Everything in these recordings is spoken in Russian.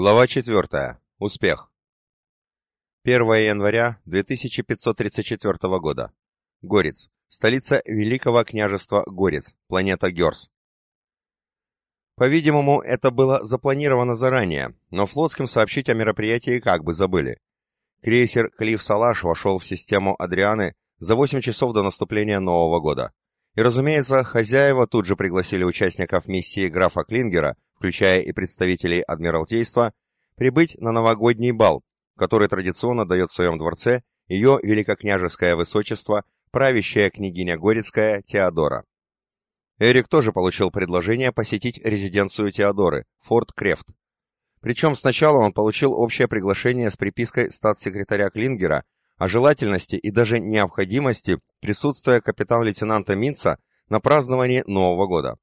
Глава 4. Успех. 1 января 2534 года. Горец. Столица Великого княжества Горец. Планета Герс. По-видимому, это было запланировано заранее, но флотским сообщить о мероприятии как бы забыли. Крейсер Клифф Салаш вошел в систему Адрианы за 8 часов до наступления Нового года. И, разумеется, хозяева тут же пригласили участников миссии графа Клингера – включая и представителей Адмиралтейства, прибыть на новогодний бал, который традиционно дает в своем дворце ее великокняжеское высочество, правящая княгиня Горецкая Теодора. Эрик тоже получил предложение посетить резиденцию Теодоры, Форт Крефт. Причем сначала он получил общее приглашение с припиской статс-секретаря Клингера о желательности и даже необходимости присутствия капитан-лейтенанта Минца на праздновании Нового года.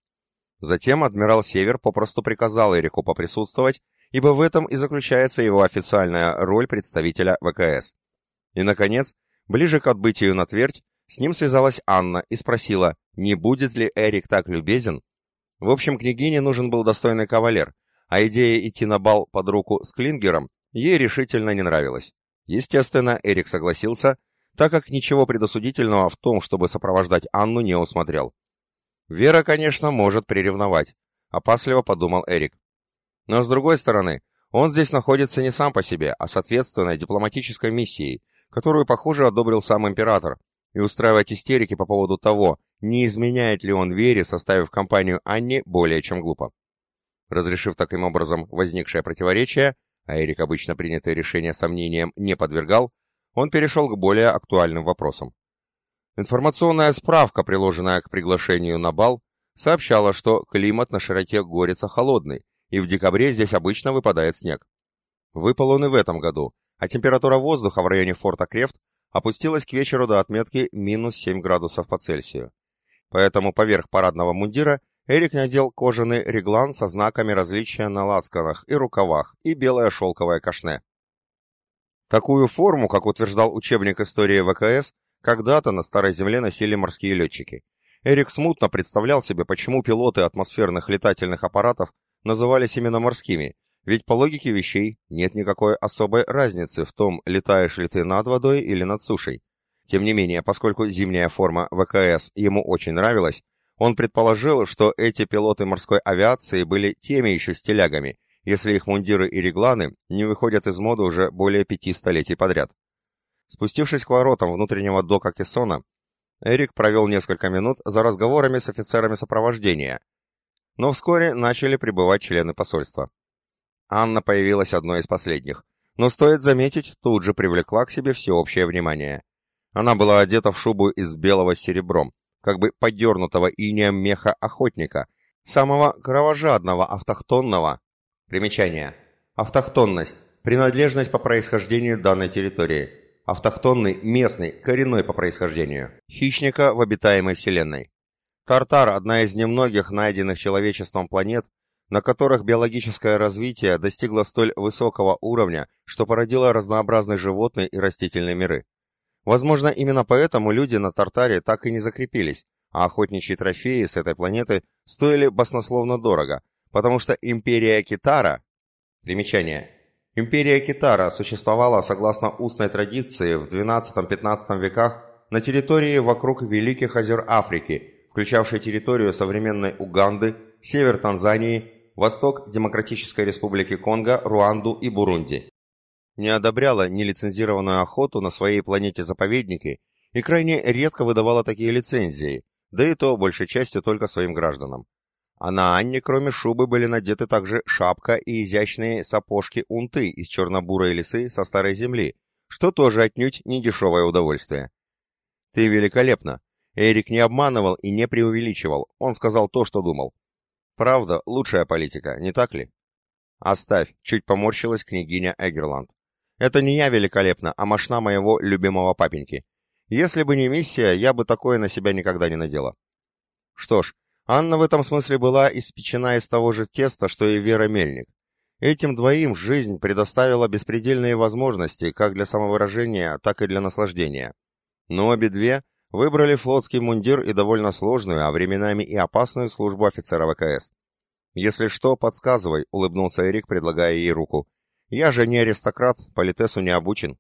Затем адмирал Север попросту приказал Эрику поприсутствовать, ибо в этом и заключается его официальная роль представителя ВКС. И, наконец, ближе к отбытию на твердь, с ним связалась Анна и спросила, не будет ли Эрик так любезен. В общем, княгине нужен был достойный кавалер, а идея идти на бал под руку с Клингером ей решительно не нравилась. Естественно, Эрик согласился, так как ничего предосудительного в том, чтобы сопровождать Анну, не усмотрел. Вера, конечно, может приревновать, опасливо подумал Эрик. Но с другой стороны, он здесь находится не сам по себе, а с ответственной дипломатической миссией, которую, похоже, одобрил сам император, и устраивать истерики по поводу того, не изменяет ли он Вере, составив компанию Анне, более чем глупо. Разрешив таким образом возникшее противоречие, а Эрик обычно принятое решение сомнениям не подвергал, он перешел к более актуальным вопросам. Информационная справка, приложенная к приглашению на бал, сообщала, что климат на широте Горица холодный, и в декабре здесь обычно выпадает снег. Выпал он и в этом году, а температура воздуха в районе форта Крефт опустилась к вечеру до отметки минус 7 градусов по Цельсию. Поэтому поверх парадного мундира Эрик надел кожаный реглан со знаками различия на лацканах и рукавах и белое шелковое кашне. Такую форму, как утверждал учебник истории ВКС, когда-то на Старой Земле носили морские летчики. Эрик смутно представлял себе, почему пилоты атмосферных летательных аппаратов назывались именно морскими, ведь по логике вещей нет никакой особой разницы в том, летаешь ли ты над водой или над сушей. Тем не менее, поскольку зимняя форма ВКС ему очень нравилась, он предположил, что эти пилоты морской авиации были теми еще стилягами, если их мундиры и регланы не выходят из моды уже более пяти столетий подряд. Спустившись к воротам внутреннего дока Кессона, Эрик провел несколько минут за разговорами с офицерами сопровождения, но вскоре начали прибывать члены посольства. Анна появилась одной из последних, но, стоит заметить, тут же привлекла к себе всеобщее внимание. Она была одета в шубу из белого с серебром, как бы подернутого инеем меха охотника, самого кровожадного автохтонного. Примечание. Автохтонность. Принадлежность по происхождению данной территории автохтонный, местный, коренной по происхождению, хищника в обитаемой Вселенной. Тартар – одна из немногих найденных человечеством планет, на которых биологическое развитие достигло столь высокого уровня, что породило разнообразные животные и растительные миры. Возможно, именно поэтому люди на Тартаре так и не закрепились, а охотничьи трофеи с этой планеты стоили баснословно дорого, потому что империя Китара... Примечание. Империя Китара существовала согласно устной традиции в XII-XV веках на территории вокруг Великих озер Африки, включавшей территорию современной Уганды, север Танзании, восток Демократической Республики Конго, Руанду и Бурунди. Не одобряла нелицензированную охоту на своей планете-заповеднике и крайне редко выдавала такие лицензии, да и то большей частью только своим гражданам. А на Анне, кроме шубы, были надеты также шапка и изящные сапожки-унты из черно-бурой лисы со старой земли, что тоже отнюдь не дешевое удовольствие. «Ты великолепна!» Эрик не обманывал и не преувеличивал, он сказал то, что думал. «Правда, лучшая политика, не так ли?» «Оставь», — чуть поморщилась княгиня Эгерланд. «Это не я великолепна, а мошна моего любимого папеньки. Если бы не миссия, я бы такое на себя никогда не надела». «Что ж, Анна в этом смысле была испечена из того же теста, что и Вера Мельник. Этим двоим жизнь предоставила беспредельные возможности как для самовыражения, так и для наслаждения. Но обе две выбрали флотский мундир и довольно сложную, а временами и опасную службу офицера ВКС. «Если что, подсказывай», — улыбнулся Эрик, предлагая ей руку. «Я же не аристократ, политесу не обучен».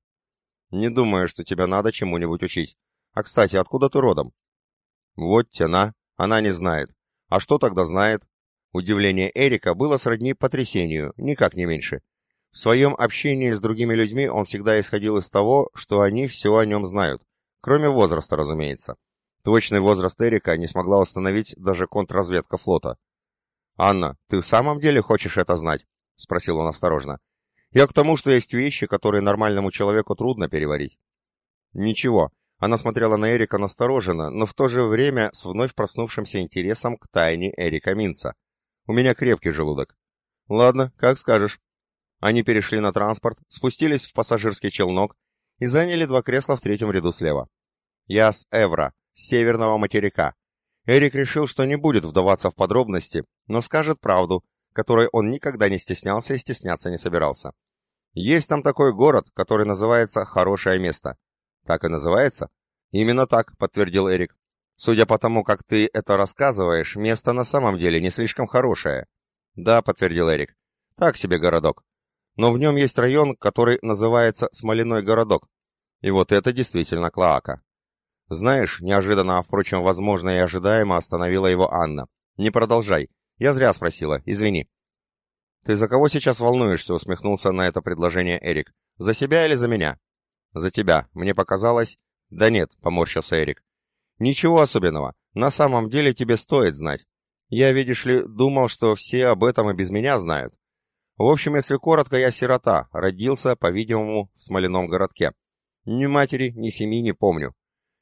«Не думаю, что тебя надо чему-нибудь учить. А, кстати, откуда ты родом?» «Вот тяна. Она не знает. А что тогда знает?» Удивление Эрика было сродни потрясению, никак не меньше. В своем общении с другими людьми он всегда исходил из того, что они все о нем знают, кроме возраста, разумеется. Точный возраст Эрика не смогла установить даже контрразведка флота. «Анна, ты в самом деле хочешь это знать?» — спросил он осторожно. «Я к тому, что есть вещи, которые нормальному человеку трудно переварить». «Ничего». Она смотрела на Эрика настороженно, но в то же время с вновь проснувшимся интересом к тайне Эрика Минца. «У меня крепкий желудок». «Ладно, как скажешь». Они перешли на транспорт, спустились в пассажирский челнок и заняли два кресла в третьем ряду слева. «Я с Эвра, с северного материка». Эрик решил, что не будет вдаваться в подробности, но скажет правду, которой он никогда не стеснялся и стесняться не собирался. Есть там такой город, который называется «Хорошее место». Так и называется? Именно так, подтвердил Эрик. Судя по тому, как ты это рассказываешь, место на самом деле не слишком хорошее. Да, подтвердил Эрик. Так себе городок. Но в нем есть район, который называется Смоляной городок. И вот это действительно клоака. Знаешь, неожиданно, а впрочем, возможно и ожидаемо остановила его Анна. Не продолжай. Я зря спросила, извини. Ты за кого сейчас волнуешься, усмехнулся на это предложение Эрик. За себя или за меня? За тебя. Мне показалось... Да нет, поморщился Эрик. Ничего особенного. На самом деле тебе стоит знать. Я, видишь ли, думал, что все об этом и без меня знают. В общем, если коротко, я сирота, родился, по-видимому, в Смоляном городке. Ни матери, ни семьи не помню.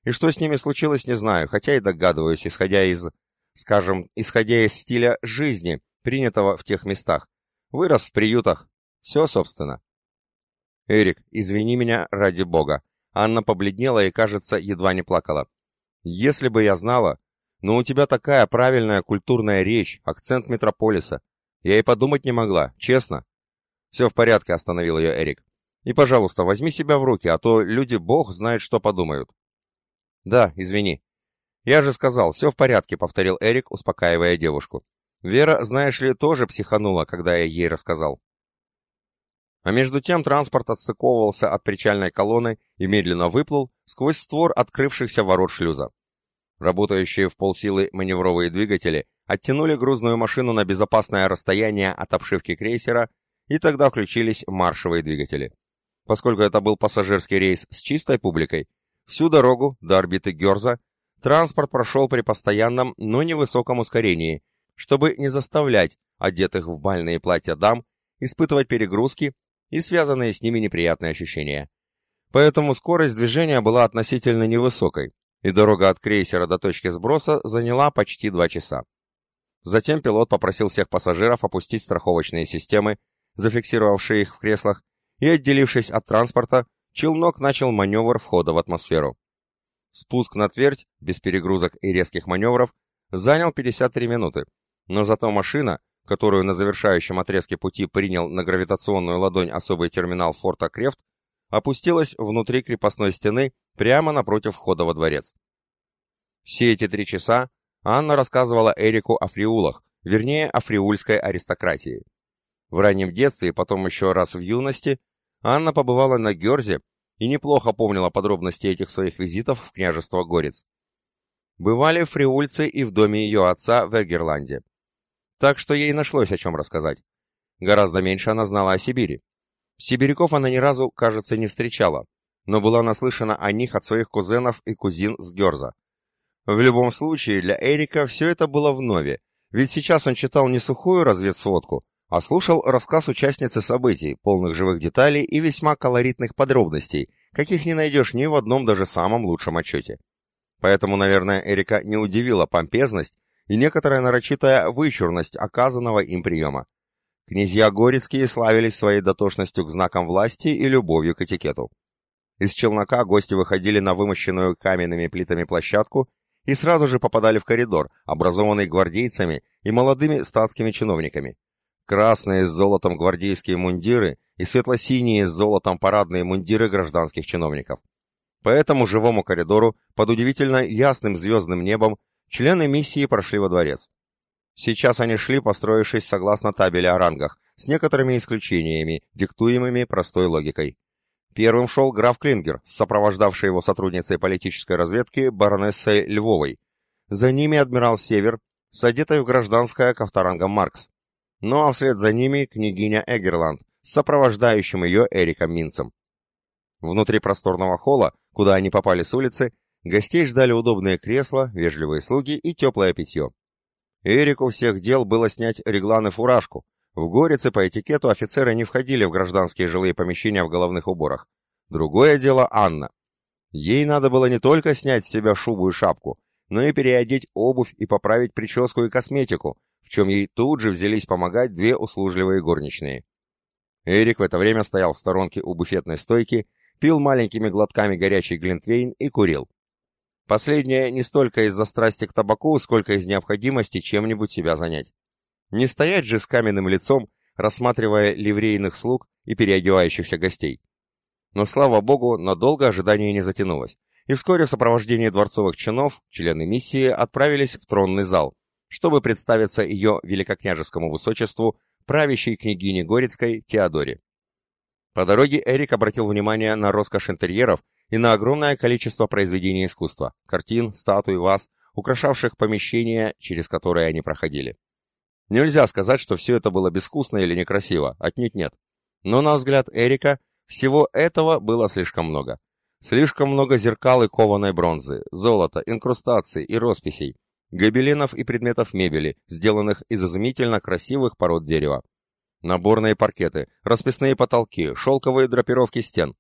И что с ними случилось, не знаю, хотя и догадываюсь, исходя из скажем, исходя из стиля жизни, принятого в тех местах. Вырос в приютах. Все, собственно. Эрик, извини меня ради бога. Анна побледнела и, кажется, едва не плакала. Если бы я знала... Но у тебя такая правильная культурная речь, акцент метрополиса. Я и подумать не могла, честно. Все в порядке, остановил ее Эрик. И, пожалуйста, возьми себя в руки, а то люди бог знает, что подумают. Да, извини. «Я же сказал, все в порядке», — повторил Эрик, успокаивая девушку. «Вера, знаешь ли, тоже психанула, когда я ей рассказал». А между тем транспорт отстыковывался от причальной колонны и медленно выплыл сквозь створ открывшихся ворот шлюза. Работающие в полсилы маневровые двигатели оттянули грузную машину на безопасное расстояние от обшивки крейсера, и тогда включились маршевые двигатели. Поскольку это был пассажирский рейс с чистой публикой, всю дорогу до орбиты Герза Транспорт прошел при постоянном, но невысоком ускорении, чтобы не заставлять одетых в бальные платья дам испытывать перегрузки и связанные с ними неприятные ощущения. Поэтому скорость движения была относительно невысокой, и дорога от крейсера до точки сброса заняла почти два часа. Затем пилот попросил всех пассажиров опустить страховочные системы, зафиксировавшие их в креслах, и, отделившись от транспорта, челнок начал маневр входа в атмосферу. Спуск на твердь, без перегрузок и резких маневров, занял 53 минуты, но зато машина, которую на завершающем отрезке пути принял на гравитационную ладонь особый терминал форта Крефт, опустилась внутри крепостной стены прямо напротив входа во дворец. Все эти три часа Анна рассказывала Эрику о фриулах, вернее, о фриульской аристократии. В раннем детстве и потом еще раз в юности Анна побывала на Герзе и неплохо помнила подробности этих своих визитов в княжество Горец. Бывали фриульцы и в доме ее отца в Эгерланде. Так что ей нашлось о чем рассказать. Гораздо меньше она знала о Сибири. Сибиряков она ни разу, кажется, не встречала, но была наслышана о них от своих кузенов и кузин с Герза. В любом случае, для Эрика все это было вновь, ведь сейчас он читал не сухую разведсводку, а слушал рассказ участницы событий, полных живых деталей и весьма колоритных подробностей, каких не найдешь ни в одном даже самом лучшем отчете. Поэтому, наверное, Эрика не удивила помпезность и некоторая нарочитая вычурность оказанного им приема. Князья Горецкие славились своей дотошностью к знакам власти и любовью к этикету. Из челнока гости выходили на вымощенную каменными плитами площадку и сразу же попадали в коридор, образованный гвардейцами и молодыми статскими чиновниками. Красные с золотом гвардейские мундиры и светло-синие с золотом парадные мундиры гражданских чиновников. По этому живому коридору, под удивительно ясным звездным небом, члены миссии прошли во дворец. Сейчас они шли, построившись согласно табели о рангах, с некоторыми исключениями, диктуемыми простой логикой. Первым шел граф Клингер, сопровождавший его сотрудницей политической разведки баронессой Львовой. За ними адмирал Север, с одетой в гражданское ковторангом Маркс. Ну а вслед за ними княгиня Эгерланд, сопровождающим ее Эриком Минцем. Внутри просторного холла, куда они попали с улицы, гостей ждали удобные кресла, вежливые слуги и теплое питье. Эрику всех дел было снять реглан и фуражку. В Горице по этикету офицеры не входили в гражданские жилые помещения в головных уборах. Другое дело Анна. Ей надо было не только снять с себя шубу и шапку, но и переодеть обувь и поправить прическу и косметику, в чем ей тут же взялись помогать две услужливые горничные. Эрик в это время стоял в сторонке у буфетной стойки, пил маленькими глотками горячий глинтвейн и курил. Последнее не столько из-за страсти к табаку, сколько из необходимости чем-нибудь себя занять. Не стоять же с каменным лицом, рассматривая ливрейных слуг и переодевающихся гостей. Но, слава богу, надолго ожидание не затянулось, и вскоре в сопровождении дворцовых чинов члены миссии отправились в тронный зал, чтобы представиться ее великокняжескому высочеству, правящей княгине Горецкой Теодоре. По дороге Эрик обратил внимание на роскошь интерьеров и на огромное количество произведений искусства, картин, статуй, ваз, украшавших помещения, через которые они проходили. Нельзя сказать, что все это было безвкусно или некрасиво, отнюдь нет. Но на взгляд Эрика всего этого было слишком много. Слишком много зеркал и кованой бронзы, золота, инкрустаций и росписей, гобеленов и предметов мебели, сделанных из изумительно красивых пород дерева. Наборные паркеты, расписные потолки, шелковые драпировки стен,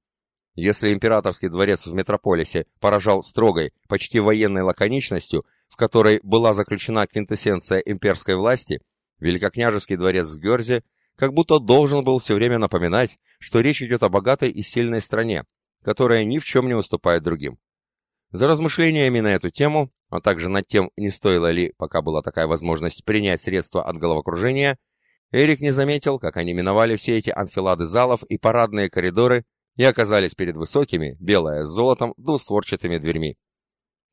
если императорский дворец в метрополисе поражал строгой, почти военной лаконичностью, в которой была заключена квинтэссенция имперской власти, великокняжеский дворец в Герзе как будто должен был все время напоминать, что речь идет о богатой и сильной стране, которая ни в чем не уступает другим. За размышлениями на эту тему, а также над тем, не стоило ли, пока была такая возможность, принять средства от головокружения, Эрик не заметил, как они миновали все эти анфилады залов и парадные коридоры и оказались перед высокими, белое с золотом, двустворчатыми дверьми.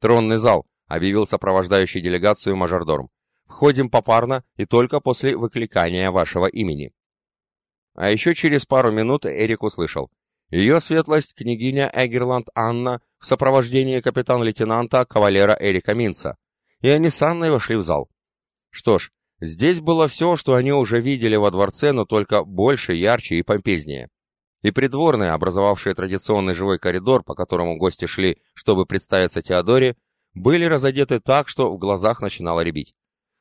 «Тронный зал», — объявил сопровождающий делегацию мажордорм. «Входим попарно и только после выкликания вашего имени». А еще через пару минут Эрик услышал. Ее светлость княгиня Эгерланд Анна в сопровождении капитан-лейтенанта кавалера Эрика Минца. И они с Анной вошли в зал. Что ж, здесь было все, что они уже видели во дворце, но только больше, ярче и помпезнее и придворные, образовавшие традиционный живой коридор, по которому гости шли, чтобы представиться Теодоре, были разодеты так, что в глазах начинало рябить.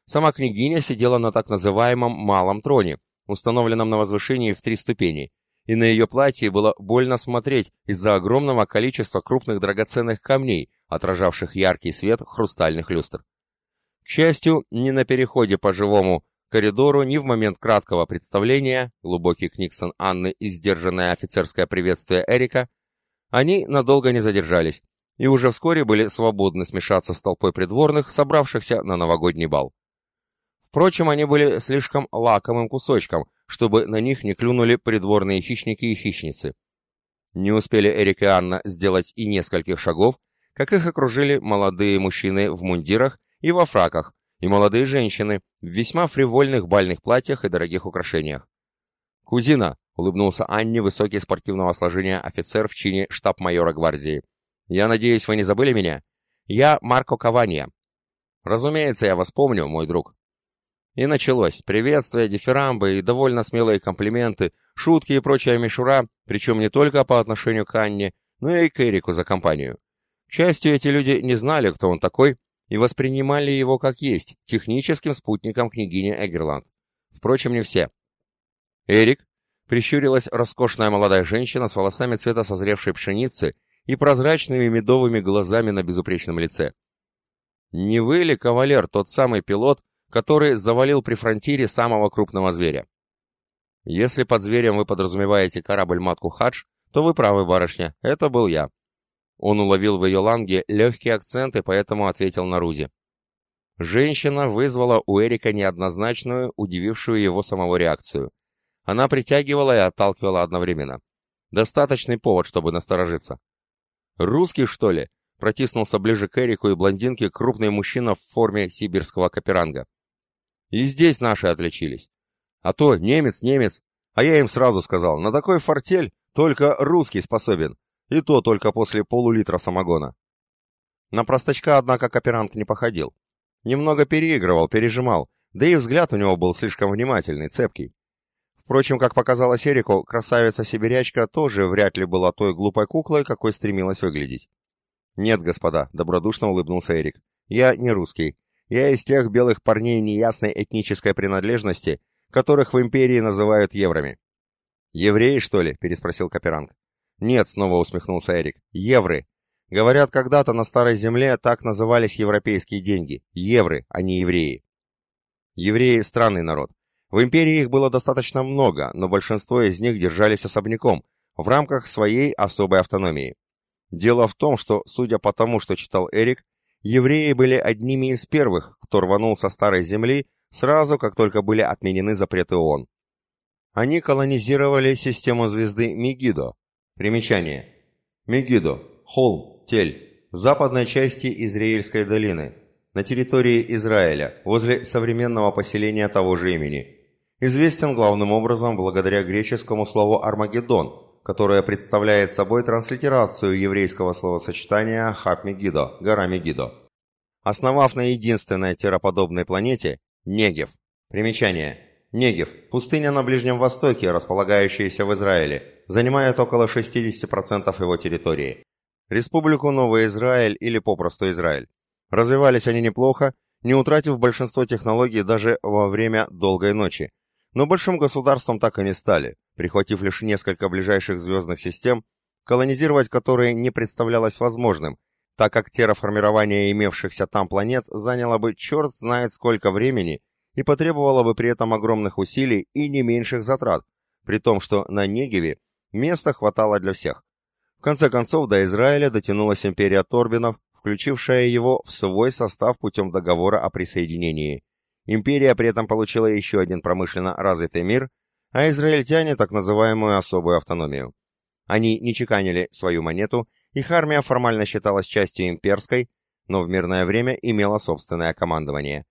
Сама княгиня сидела на так называемом «малом троне», установленном на возвышении в три ступени, и на ее платье было больно смотреть из-за огромного количества крупных драгоценных камней, отражавших яркий свет хрустальных люстр. К счастью, ни на переходе по живому коридору ни в момент краткого представления, глубокий Книксон Анны и сдержанное офицерское приветствие Эрика, они надолго не задержались и уже вскоре были свободны смешаться с толпой придворных, собравшихся на новогодний бал. Впрочем, они были слишком лакомым кусочком, чтобы на них не клюнули придворные хищники и хищницы. Не успели Эрик и Анна сделать и нескольких шагов, как их окружили молодые мужчины в мундирах и во фраках, и молодые женщины в весьма фривольных бальных платьях и дорогих украшениях. «Кузина», — улыбнулся Анне высокий спортивного сложения офицер в чине штаб-майора гвардии. «Я надеюсь, вы не забыли меня? Я Марко Каванья». «Разумеется, я вас помню, мой друг». И началось. Приветствия, дифирамбы и довольно смелые комплименты, шутки и прочая мишура, причем не только по отношению к Анне, но и к Эрику за компанию. К счастью, эти люди не знали, кто он такой, и воспринимали его как есть, техническим спутником княгини Эгерланд. Впрочем, не все. Эрик, прищурилась роскошная молодая женщина с волосами цвета созревшей пшеницы и прозрачными медовыми глазами на безупречном лице. «Не вы ли, кавалер, тот самый пилот, который завалил при фронтире самого крупного зверя?» «Если под зверем вы подразумеваете корабль-матку Хадж, то вы правы, барышня, это был я. Он уловил в ее ланге легкий акцент и поэтому ответил на Рузи. Женщина вызвала у Эрика неоднозначную, удивившую его самого реакцию. Она притягивала и отталкивала одновременно. Достаточный повод, чтобы насторожиться. «Русский, что ли?» Протиснулся ближе к Эрику и блондинке крупный мужчина в форме сибирского каперанга. И здесь наши отличились. А то немец, немец. А я им сразу сказал, на такой фортель только русский способен. И то только после полулитра самогона. На простачка, однако, кооперант не походил. Немного переигрывал, пережимал, да и взгляд у него был слишком внимательный, цепкий. Впрочем, как показалось Эрику, красавица-сибирячка тоже вряд ли была той глупой куклой, какой стремилась выглядеть. «Нет, господа», — добродушно улыбнулся Эрик, — «я не русский. Я из тех белых парней неясной этнической принадлежности, которых в империи называют еврами». «Евреи, что ли?» — переспросил Каперанг. «Нет», — снова усмехнулся Эрик, — «евры. Говорят, когда-то на Старой Земле так назывались европейские деньги. Евры, а не евреи». Евреи — странный народ. В империи их было достаточно много, но большинство из них держались особняком, в рамках своей особой автономии. Дело в том, что, судя по тому, что читал Эрик, евреи были одними из первых, кто рванул со Старой Земли сразу, как только были отменены запреты ООН. Они колонизировали систему звезды Мегидо. Примечание. Мегидо. Холм. Тель. В западной части Израильской долины. На территории Израиля, возле современного поселения того же имени известен главным образом благодаря греческому слову «армагеддон», которое представляет собой транслитерацию еврейского словосочетания «хап-мегидо» – «гора Мегидо». Основав на единственной тераподобной планете – Негев. Примечание. Негев – пустыня на Ближнем Востоке, располагающаяся в Израиле, занимает около 60% его территории. Республику Новый Израиль или попросту Израиль. Развивались они неплохо, не утратив большинство технологий даже во время долгой ночи, но большим государством так и не стали, прихватив лишь несколько ближайших звездных систем, колонизировать которые не представлялось возможным, так как терраформирование имевшихся там планет заняло бы черт знает сколько времени и потребовало бы при этом огромных усилий и не меньших затрат, при том, что на Негеве места хватало для всех. В конце концов, до Израиля дотянулась империя Торбинов, включившая его в свой состав путем договора о присоединении. Империя при этом получила еще один промышленно развитый мир, а израильтяне так называемую особую автономию. Они не чеканили свою монету, их армия формально считалась частью имперской, но в мирное время имела собственное командование.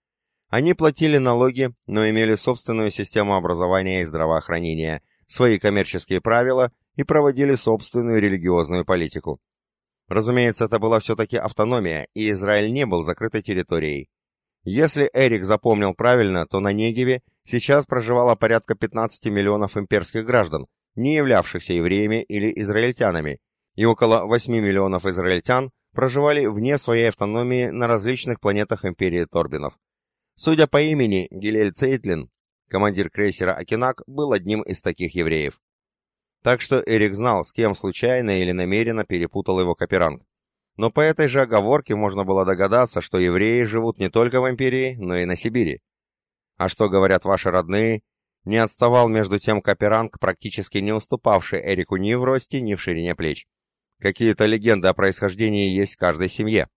Они платили налоги, но имели собственную систему образования и здравоохранения, свои коммерческие правила и проводили собственную религиозную политику. Разумеется, это была все-таки автономия, и Израиль не был закрытой территорией. Если Эрик запомнил правильно, то на Негеве сейчас проживало порядка 15 миллионов имперских граждан, не являвшихся евреями или израильтянами, и около 8 миллионов израильтян проживали вне своей автономии на различных планетах империи Торбинов. Судя по имени, Гилель Цейтлин, командир крейсера «Акинак», был одним из таких евреев. Так что Эрик знал, с кем случайно или намеренно перепутал его Каперанг. Но по этой же оговорке можно было догадаться, что евреи живут не только в империи, но и на Сибири. А что говорят ваши родные? Не отставал между тем Каперанг, практически не уступавший Эрику ни в росте, ни в ширине плеч. Какие-то легенды о происхождении есть в каждой семье.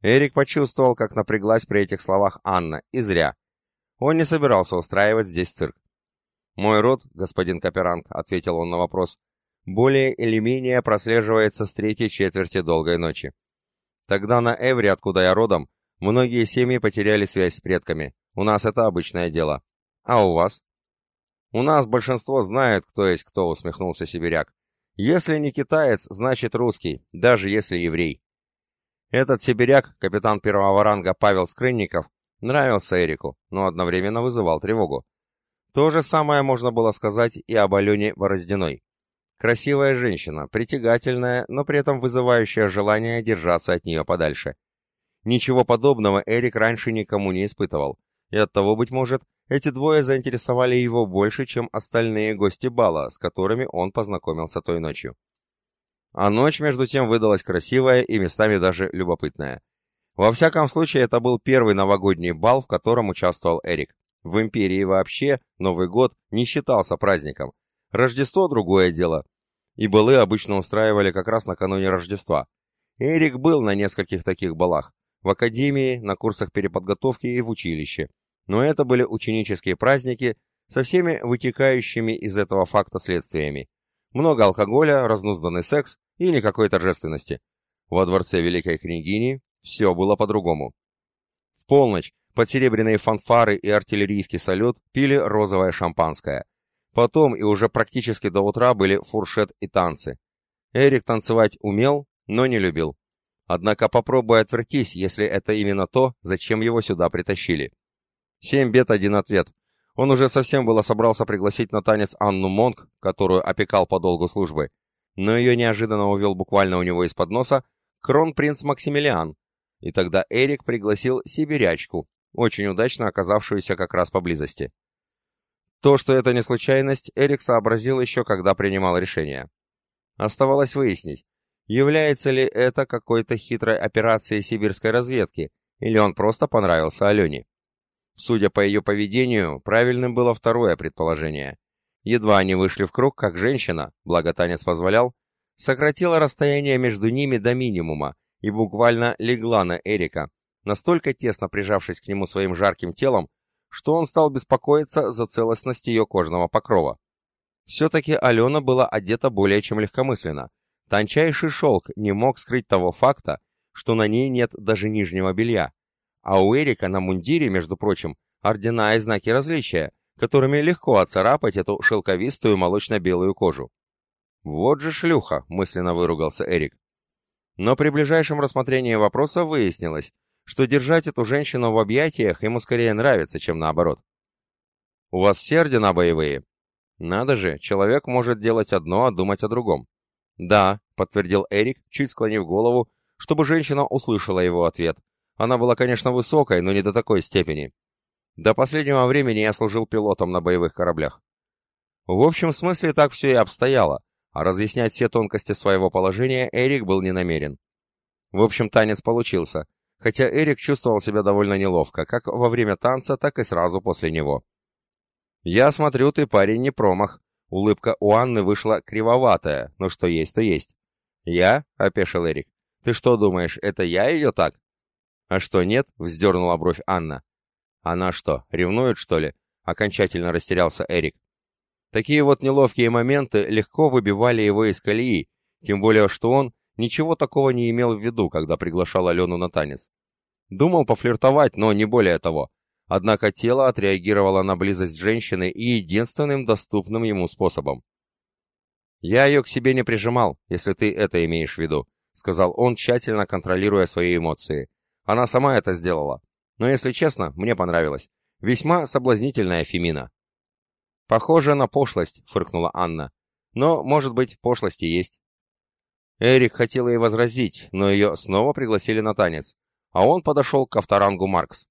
Эрик почувствовал, как напряглась при этих словах Анна, и зря. Он не собирался устраивать здесь цирк. «Мой род, господин Каперанг», — ответил он на вопрос, более или менее прослеживается с третьей четверти долгой ночи. Тогда на Эвре, откуда я родом, многие семьи потеряли связь с предками. У нас это обычное дело. А у вас? У нас большинство знает, кто есть кто, усмехнулся сибиряк. Если не китаец, значит русский, даже если еврей. Этот сибиряк, капитан первого ранга Павел Скрынников, нравился Эрику, но одновременно вызывал тревогу. То же самое можно было сказать и об Алене Бороздиной. Красивая женщина, притягательная, но при этом вызывающая желание держаться от нее подальше. Ничего подобного Эрик раньше никому не испытывал, и оттого, быть может, эти двое заинтересовали его больше, чем остальные гости бала, с которыми он познакомился той ночью. А ночь, между тем, выдалась красивая и местами даже любопытная. Во всяком случае, это был первый новогодний бал, в котором участвовал Эрик. В империи вообще Новый год не считался праздником. Рождество – другое дело, и балы обычно устраивали как раз накануне Рождества. Эрик был на нескольких таких балах, в академии, на курсах переподготовки и в училище. Но это были ученические праздники со всеми вытекающими из этого факта следствиями. Много алкоголя, разнузданный секс и никакой торжественности. Во дворце Великой Княгини все было по-другому. В полночь, Под серебряные фанфары и артиллерийский салют пили розовое шампанское. Потом и уже практически до утра были фуршет и танцы. Эрик танцевать умел, но не любил. Однако попробуй отвертись, если это именно то, зачем его сюда притащили. Семь бед, один ответ. Он уже совсем было собрался пригласить на танец Анну Монг, которую опекал по долгу службы, но ее неожиданно увел буквально у него из-под носа кронпринц Максимилиан, и тогда Эрик пригласил сибирячку, очень удачно оказавшуюся как раз поблизости. То, что это не случайность, Эрик сообразил еще, когда принимал решение. Оставалось выяснить, является ли это какой-то хитрой операцией сибирской разведки, или он просто понравился Алене. Судя по ее поведению, правильным было второе предположение. Едва они вышли в круг, как женщина, благо танец позволял, сократила расстояние между ними до минимума и буквально легла на Эрика, настолько тесно прижавшись к нему своим жарким телом, что он стал беспокоиться за целостность ее кожного покрова. Все-таки Алена была одета более чем легкомысленно. Тончайший шелк не мог скрыть того факта, что на ней нет даже нижнего белья. А у Эрика на мундире, между прочим, ордена и знаки различия, которыми легко оцарапать эту шелковистую молочно-белую кожу. «Вот же шлюха!» — мысленно выругался Эрик. Но при ближайшем рассмотрении вопроса выяснилось, что держать эту женщину в объятиях ему скорее нравится, чем наоборот. «У вас все ордена боевые?» «Надо же, человек может делать одно, а думать о другом». «Да», — подтвердил Эрик, чуть склонив голову, чтобы женщина услышала его ответ. Она была, конечно, высокой, но не до такой степени. До последнего времени я служил пилотом на боевых кораблях. В общем смысле так все и обстояло, а разъяснять все тонкости своего положения Эрик был не намерен. В общем, танец получился, хотя Эрик чувствовал себя довольно неловко, как во время танца, так и сразу после него. «Я смотрю, ты парень не промах». Улыбка у Анны вышла кривоватая, но что есть, то есть. «Я?» — опешил Эрик. «Ты что думаешь, это я ее так?» «А что, нет?» — вздернула бровь Анна. «Она что, ревнует, что ли?» — окончательно растерялся Эрик. Такие вот неловкие моменты легко выбивали его из колеи, тем более что он ничего такого не имел в виду, когда приглашал Алену на танец. Думал пофлиртовать, но не более того. Однако тело отреагировало на близость женщины и единственным доступным ему способом. «Я ее к себе не прижимал, если ты это имеешь в виду», — сказал он, тщательно контролируя свои эмоции. «Она сама это сделала. Но, если честно, мне понравилось. Весьма соблазнительная Фемина». «Похоже на пошлость», — фыркнула Анна. «Но, может быть, пошлости есть». Эрик хотел ей возразить, но ее снова пригласили на танец, а он подошел к авторангу Маркс.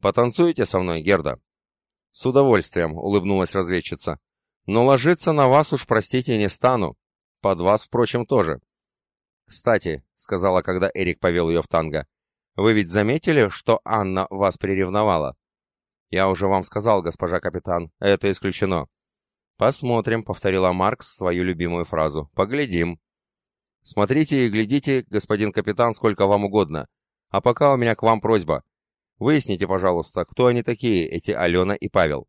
«Потанцуете со мной, Герда?» «С удовольствием», — улыбнулась разведчица. «Но ложиться на вас уж, простите, не стану. Под вас, впрочем, тоже». «Кстати», — сказала, когда Эрик повел ее в танго, — «вы ведь заметили, что Анна вас приревновала?» «Я уже вам сказал, госпожа капитан, это исключено». «Посмотрим», — повторила Маркс свою любимую фразу. «Поглядим». Смотрите и глядите, господин капитан, сколько вам угодно. А пока у меня к вам просьба. Выясните, пожалуйста, кто они такие, эти Алена и Павел».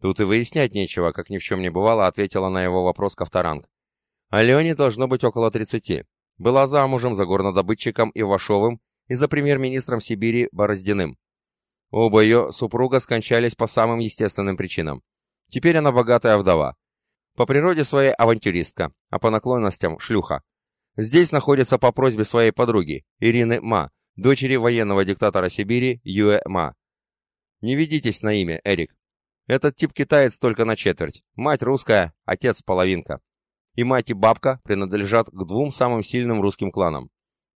Тут и выяснять нечего, как ни в чем не бывало, ответила на его вопрос Ковторанг. Алене должно быть около тридцати. Была замужем за горнодобытчиком Ивашовым и за премьер-министром Сибири Бороздиным. Оба ее супруга скончались по самым естественным причинам. Теперь она богатая вдова. По природе своей авантюристка, а по наклонностям шлюха. Здесь находится по просьбе своей подруги, Ирины Ма, дочери военного диктатора Сибири Юэ Ма. Не ведитесь на имя, Эрик. Этот тип китаец только на четверть. Мать русская, отец половинка. И мать и бабка принадлежат к двум самым сильным русским кланам.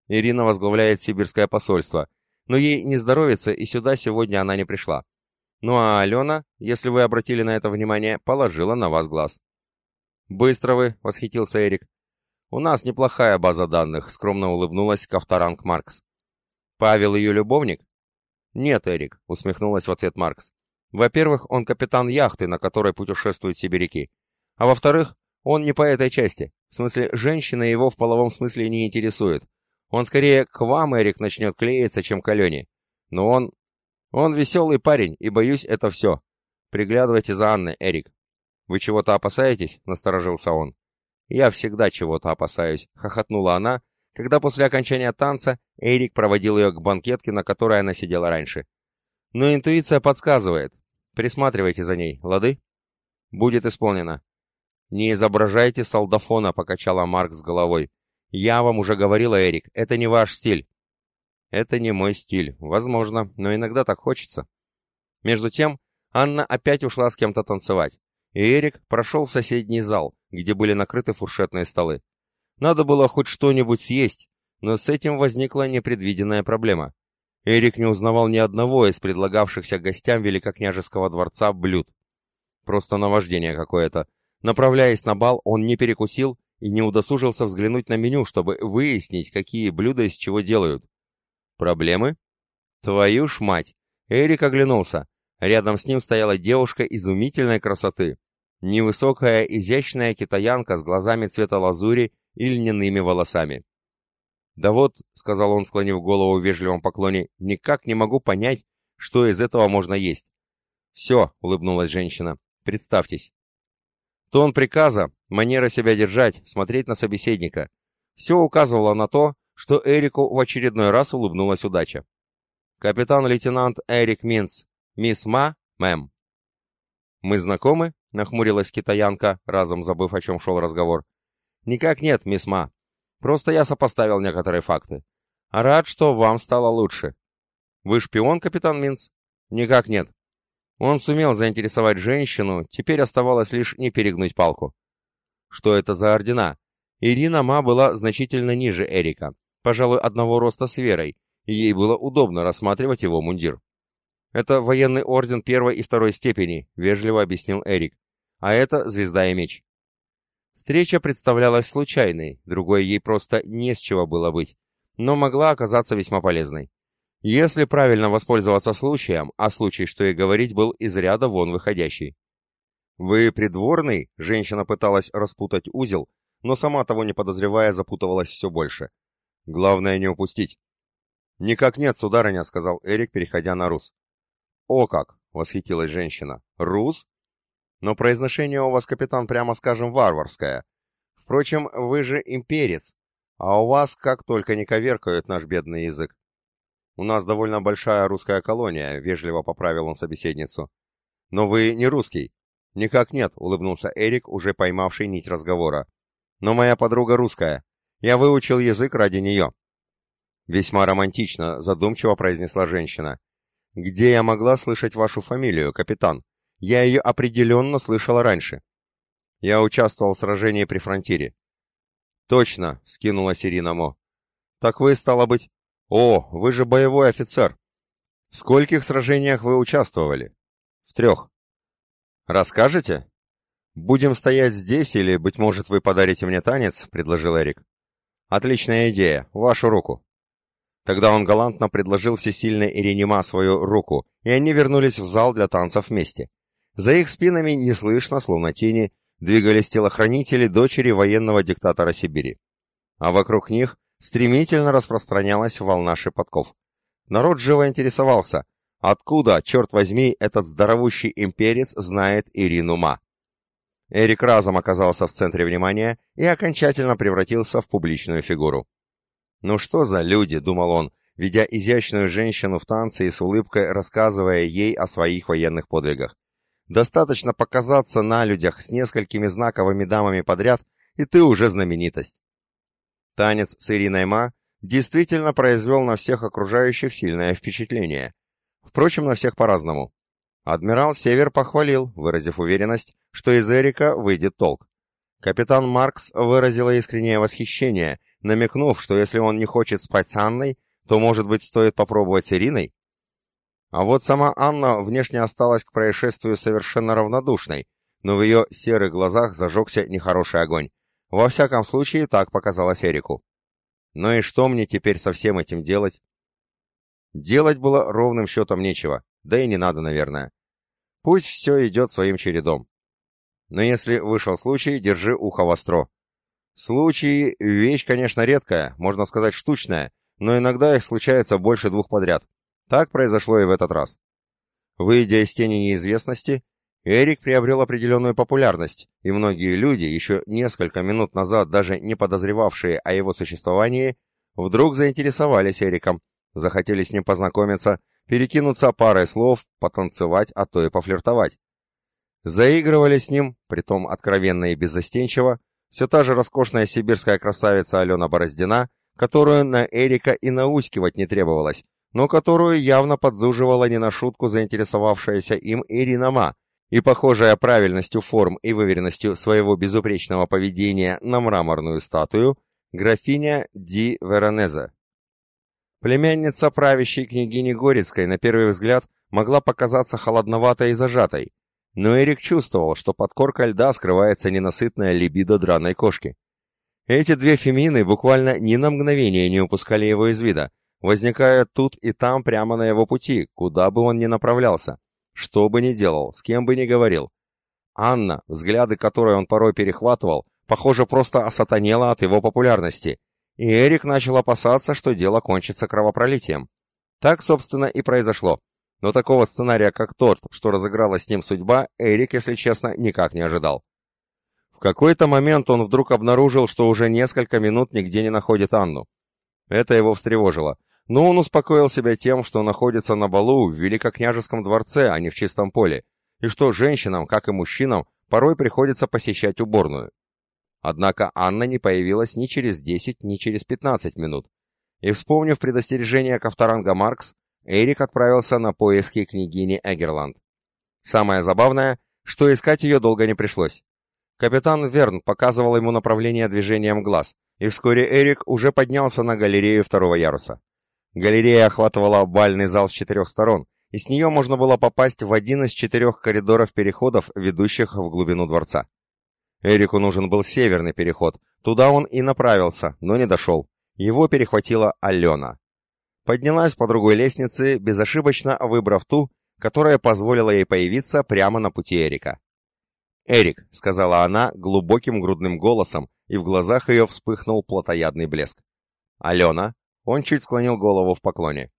Ирина возглавляет сибирское посольство, но ей не здоровится, и сюда сегодня она не пришла. Ну а Алена, если вы обратили на это внимание, положила на вас глаз. «Быстро вы!» — восхитился Эрик. «У нас неплохая база данных», — скромно улыбнулась Ковторанг Маркс. «Павел ее любовник?» «Нет, Эрик», — усмехнулась в ответ Маркс. «Во-первых, он капитан яхты, на которой путешествуют сибиряки. А во-вторых, он не по этой части. В смысле, женщина его в половом смысле не интересует. Он скорее к вам, Эрик, начнет клеиться, чем к Алене. Но он... Он веселый парень, и, боюсь, это все. Приглядывайте за Анной, Эрик. «Вы чего-то опасаетесь?» — насторожился он. «Я всегда чего-то опасаюсь», — хохотнула она, когда после окончания танца Эрик проводил ее к банкетке, на которой она сидела раньше. Но интуиция подсказывает. Присматривайте за ней, лады? Будет исполнено. Не изображайте солдафона, покачала Марк с головой. Я вам уже говорила, Эрик, это не ваш стиль. Это не мой стиль, возможно, но иногда так хочется. Между тем, Анна опять ушла с кем-то танцевать, и Эрик прошел в соседний зал, где были накрыты фуршетные столы. Надо было хоть что-нибудь съесть, но с этим возникла непредвиденная проблема. Эрик не узнавал ни одного из предлагавшихся гостям Великокняжеского дворца блюд. Просто наваждение какое-то. Направляясь на бал, он не перекусил и не удосужился взглянуть на меню, чтобы выяснить, какие блюда из чего делают. Проблемы? Твою ж мать! Эрик оглянулся. Рядом с ним стояла девушка изумительной красоты. Невысокая, изящная китаянка с глазами цвета лазури и льняными волосами. «Да вот», — сказал он, склонив голову в вежливом поклоне, — «никак не могу понять, что из этого можно есть». «Все», — улыбнулась женщина, — «представьтесь». Тон приказа, манера себя держать, смотреть на собеседника — все указывало на то, что Эрику в очередной раз улыбнулась удача. «Капитан-лейтенант Эрик Минц, мисс Ма, мэм». «Мы знакомы?» — нахмурилась китаянка, разом забыв, о чем шел разговор. «Никак нет, мисс Ма. Просто я сопоставил некоторые факты. Рад, что вам стало лучше. Вы шпион, капитан Минц? Никак нет. Он сумел заинтересовать женщину, теперь оставалось лишь не перегнуть палку. Что это за ордена? Ирина Ма была значительно ниже Эрика, пожалуй, одного роста с Верой, и ей было удобно рассматривать его мундир. «Это военный орден первой и второй степени», — вежливо объяснил Эрик. «А это звезда и меч». Встреча представлялась случайной, другой ей просто не с чего было быть, но могла оказаться весьма полезной. Если правильно воспользоваться случаем, а случай, что и говорить, был из ряда вон выходящий. «Вы придворный?» — женщина пыталась распутать узел, но сама того не подозревая, запутывалась все больше. «Главное не упустить». «Никак нет, сударыня», — сказал Эрик, переходя на рус. «О как!» — восхитилась женщина. «Рус? но произношение у вас, капитан, прямо скажем, варварское. Впрочем, вы же имперец, а у вас как только не коверкают наш бедный язык. У нас довольно большая русская колония, вежливо поправил он собеседницу. Но вы не русский. Никак нет, улыбнулся Эрик, уже поймавший нить разговора. Но моя подруга русская. Я выучил язык ради нее. Весьма романтично, задумчиво произнесла женщина. Где я могла слышать вашу фамилию, капитан? Я ее определенно слышала раньше. Я участвовал в сражении при фронтире. Точно, скинула Ирина Мо. Так вы, стало быть... О, вы же боевой офицер. В скольких сражениях вы участвовали? В трех. Расскажете? Будем стоять здесь, или, быть может, вы подарите мне танец, предложил Эрик. Отличная идея, вашу руку. Тогда он галантно предложил всесильной Иринима свою руку, и они вернулись в зал для танцев вместе. За их спинами неслышно, словно тени, двигались телохранители дочери военного диктатора Сибири. А вокруг них стремительно распространялась волна шепотков. Народ живо интересовался, откуда, черт возьми, этот здоровущий имперец знает Ирину Ма. Эрик разом оказался в центре внимания и окончательно превратился в публичную фигуру. «Ну что за люди?» — думал он, ведя изящную женщину в танце и с улыбкой рассказывая ей о своих военных подвигах. Достаточно показаться на людях с несколькими знаковыми дамами подряд, и ты уже знаменитость. Танец с Ириной Ма действительно произвел на всех окружающих сильное впечатление. Впрочем, на всех по-разному. Адмирал Север похвалил, выразив уверенность, что из Эрика выйдет толк. Капитан Маркс выразила искреннее восхищение, намекнув, что если он не хочет спать с Анной, то, может быть, стоит попробовать с Ириной? А вот сама Анна внешне осталась к происшествию совершенно равнодушной, но в ее серых глазах зажегся нехороший огонь. Во всяком случае, так показалось Эрику. Ну и что мне теперь со всем этим делать? Делать было ровным счетом нечего, да и не надо, наверное. Пусть все идет своим чередом. Но если вышел случай, держи ухо востро. Случаи — вещь, конечно, редкая, можно сказать, штучная, но иногда их случается больше двух подряд. Так произошло и в этот раз. Выйдя из тени неизвестности, Эрик приобрел определенную популярность, и многие люди, еще несколько минут назад даже не подозревавшие о его существовании, вдруг заинтересовались Эриком, захотели с ним познакомиться, перекинуться парой слов, потанцевать, а то и пофлиртовать. Заигрывали с ним, притом откровенно и беззастенчиво, все та же роскошная сибирская красавица Алена Бороздина, которую на Эрика и наускивать не требовалось, но которую явно подзуживала не на шутку заинтересовавшаяся им Ирина Ма, и похожая правильностью форм и выверенностью своего безупречного поведения на мраморную статую, графиня Ди Веронезе. Племянница правящей княгини Горецкой на первый взгляд могла показаться холодноватой и зажатой, но Эрик чувствовал, что под коркой льда скрывается ненасытная либидо драной кошки. Эти две фемины буквально ни на мгновение не упускали его из вида, возникая тут и там прямо на его пути, куда бы он ни направлялся, что бы ни делал, с кем бы ни говорил. Анна, взгляды которой он порой перехватывал, похоже, просто осатанела от его популярности, и Эрик начал опасаться, что дело кончится кровопролитием. Так, собственно, и произошло. Но такого сценария, как тот, что разыграла с ним судьба, Эрик, если честно, никак не ожидал. В какой-то момент он вдруг обнаружил, что уже несколько минут нигде не находит Анну. Это его встревожило, но он успокоил себя тем, что находится на балу в Великокняжеском дворце, а не в чистом поле, и что женщинам, как и мужчинам, порой приходится посещать уборную. Однако Анна не появилась ни через 10, ни через 15 минут. И вспомнив предостережение Ковторанга Маркс, Эрик отправился на поиски княгини Эгерланд. Самое забавное, что искать ее долго не пришлось. Капитан Верн показывал ему направление движением глаз, и вскоре Эрик уже поднялся на галерею второго яруса. Галерея охватывала бальный зал с четырех сторон, и с нее можно было попасть в один из четырех коридоров-переходов, ведущих в глубину дворца. Эрику нужен был северный переход, туда он и направился, но не дошел. Его перехватила Алена поднялась по другой лестнице, безошибочно выбрав ту, которая позволила ей появиться прямо на пути Эрика. «Эрик», — сказала она глубоким грудным голосом, и в глазах ее вспыхнул плотоядный блеск. «Алена», — он чуть склонил голову в поклоне.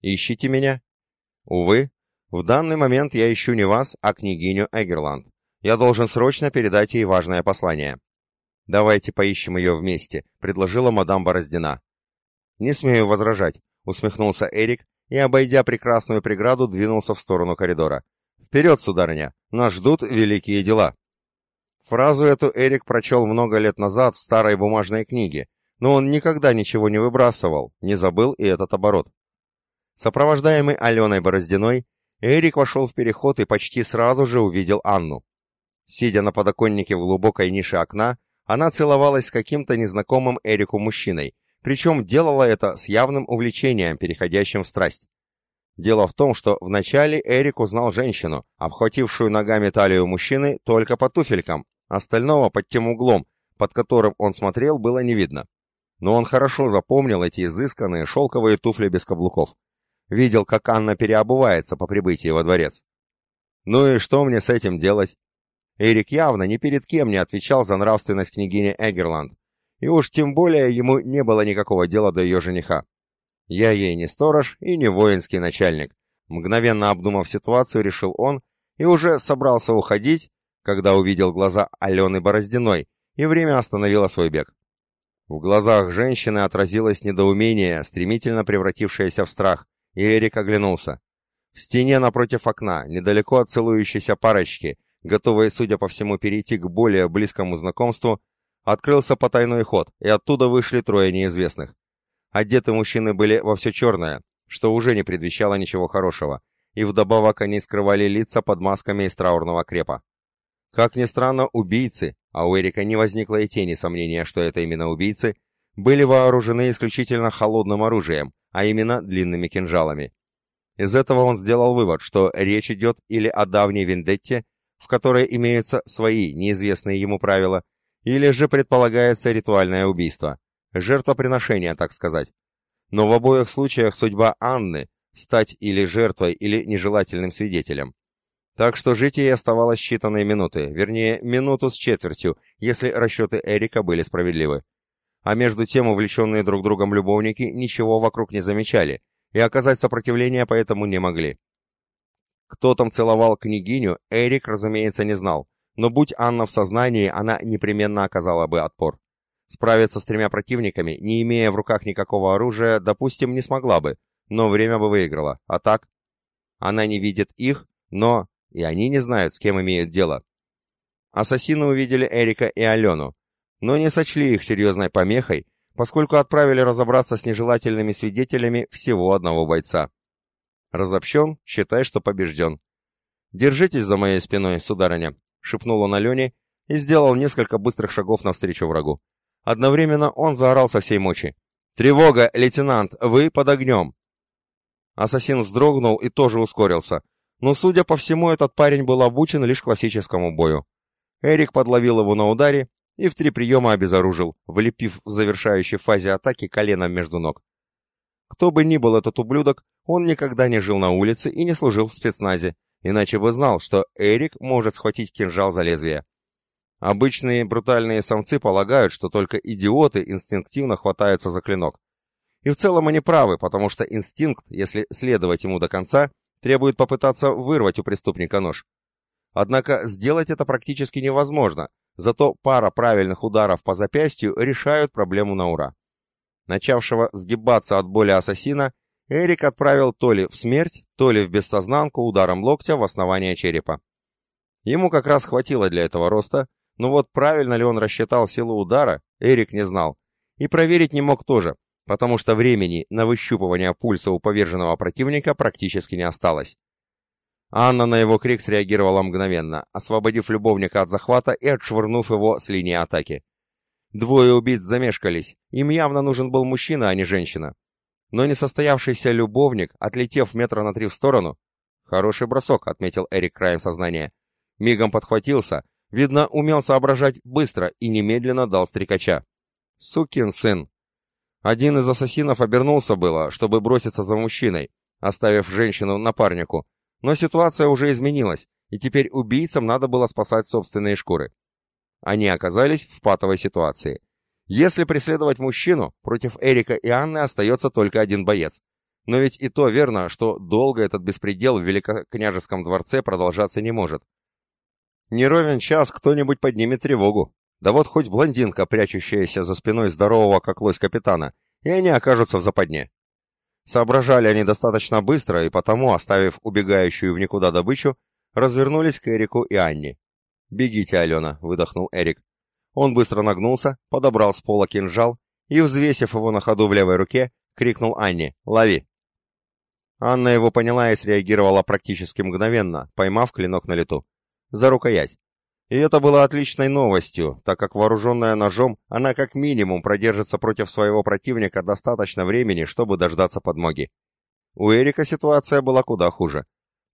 «Ищите меня?» «Увы, в данный момент я ищу не вас, а княгиню Эгерланд. Я должен срочно передать ей важное послание». «Давайте поищем ее вместе», — предложила мадам Бороздина. «Не смею возражать усмехнулся Эрик и, обойдя прекрасную преграду, двинулся в сторону коридора. «Вперед, сударыня! Нас ждут великие дела!» Фразу эту Эрик прочел много лет назад в старой бумажной книге, но он никогда ничего не выбрасывал, не забыл и этот оборот. Сопровождаемый Аленой Бороздиной, Эрик вошел в переход и почти сразу же увидел Анну. Сидя на подоконнике в глубокой нише окна, она целовалась с каким-то незнакомым Эрику мужчиной, причем делала это с явным увлечением, переходящим в страсть. Дело в том, что вначале Эрик узнал женщину, обхватившую ногами талию мужчины только по туфелькам, остального под тем углом, под которым он смотрел, было не видно. Но он хорошо запомнил эти изысканные шелковые туфли без каблуков. Видел, как Анна переобувается по прибытии во дворец. Ну и что мне с этим делать? Эрик явно ни перед кем не отвечал за нравственность княгини Эгерланд, и уж тем более ему не было никакого дела до ее жениха. Я ей не сторож и не воинский начальник. Мгновенно обдумав ситуацию, решил он и уже собрался уходить, когда увидел глаза Алены Бороздиной, и время остановило свой бег. В глазах женщины отразилось недоумение, стремительно превратившееся в страх, и Эрик оглянулся. В стене напротив окна, недалеко от целующейся парочки, готовые, судя по всему, перейти к более близкому знакомству, Открылся потайной ход, и оттуда вышли трое неизвестных. Одеты мужчины были во все черное, что уже не предвещало ничего хорошего, и вдобавок они скрывали лица под масками из траурного крепа. Как ни странно, убийцы, а у Эрика не возникло и тени сомнения, что это именно убийцы, были вооружены исключительно холодным оружием, а именно длинными кинжалами. Из этого он сделал вывод, что речь идет или о давней вендетте, в которой имеются свои неизвестные ему правила, или же предполагается ритуальное убийство. Жертвоприношение, так сказать. Но в обоих случаях судьба Анны – стать или жертвой, или нежелательным свидетелем. Так что жить ей оставалось считанные минуты, вернее, минуту с четвертью, если расчеты Эрика были справедливы. А между тем увлеченные друг другом любовники ничего вокруг не замечали, и оказать сопротивление поэтому не могли. Кто там целовал княгиню, Эрик, разумеется, не знал, но будь Анна в сознании, она непременно оказала бы отпор. Справиться с тремя противниками, не имея в руках никакого оружия, допустим, не смогла бы, но время бы выиграло. А так? Она не видит их, но... И они не знают, с кем имеют дело. Ассасины увидели Эрика и Алену, но не сочли их серьезной помехой, поскольку отправили разобраться с нежелательными свидетелями всего одного бойца. Разобщен, считай, что побежден. «Держитесь за моей спиной, сударыня», — шепнул он Алене и сделал несколько быстрых шагов навстречу врагу. Одновременно он заорал со всей мочи. «Тревога, лейтенант! Вы под огнем!» Ассасин вздрогнул и тоже ускорился. Но, судя по всему, этот парень был обучен лишь классическому бою. Эрик подловил его на ударе и в три приема обезоружил, влепив в завершающей фазе атаки коленом между ног. Кто бы ни был этот ублюдок, он никогда не жил на улице и не служил в спецназе, иначе бы знал, что Эрик может схватить кинжал за лезвие. Обычные брутальные самцы полагают, что только идиоты инстинктивно хватаются за клинок. И в целом они правы, потому что инстинкт, если следовать ему до конца, требует попытаться вырвать у преступника нож. Однако сделать это практически невозможно, зато пара правильных ударов по запястью решают проблему на ура. Начавшего сгибаться от боли ассасина, Эрик отправил то ли в смерть, то ли в бессознанку ударом локтя в основание черепа. Ему как раз хватило для этого роста, но вот правильно ли он рассчитал силу удара, Эрик не знал. И проверить не мог тоже, потому что времени на выщупывание пульса у поверженного противника практически не осталось. Анна на его крик среагировала мгновенно, освободив любовника от захвата и отшвырнув его с линии атаки. Двое убийц замешкались, им явно нужен был мужчина, а не женщина. Но несостоявшийся любовник, отлетев метра на три в сторону... «Хороший бросок», — отметил Эрик краем сознания. Мигом подхватился, Видно, умел соображать быстро и немедленно дал стрекача. Сукин сын. Один из ассасинов обернулся было, чтобы броситься за мужчиной, оставив женщину напарнику, но ситуация уже изменилась, и теперь убийцам надо было спасать собственные шкуры. Они оказались в патовой ситуации. Если преследовать мужчину, против Эрика и Анны остается только один боец. Но ведь и то верно, что долго этот беспредел в Великокняжеском дворце продолжаться не может. Не ровен час кто-нибудь поднимет тревогу. Да вот хоть блондинка, прячущаяся за спиной здорового как лось капитана, и они окажутся в западне. Соображали они достаточно быстро, и потому, оставив убегающую в никуда добычу, развернулись к Эрику и Анне. «Бегите, Алена», — выдохнул Эрик. Он быстро нагнулся, подобрал с пола кинжал и, взвесив его на ходу в левой руке, крикнул Анне «Лови!». Анна его поняла и среагировала практически мгновенно, поймав клинок на лету за рукоять. И это было отличной новостью, так как вооруженная ножом, она как минимум продержится против своего противника достаточно времени, чтобы дождаться подмоги. У Эрика ситуация была куда хуже.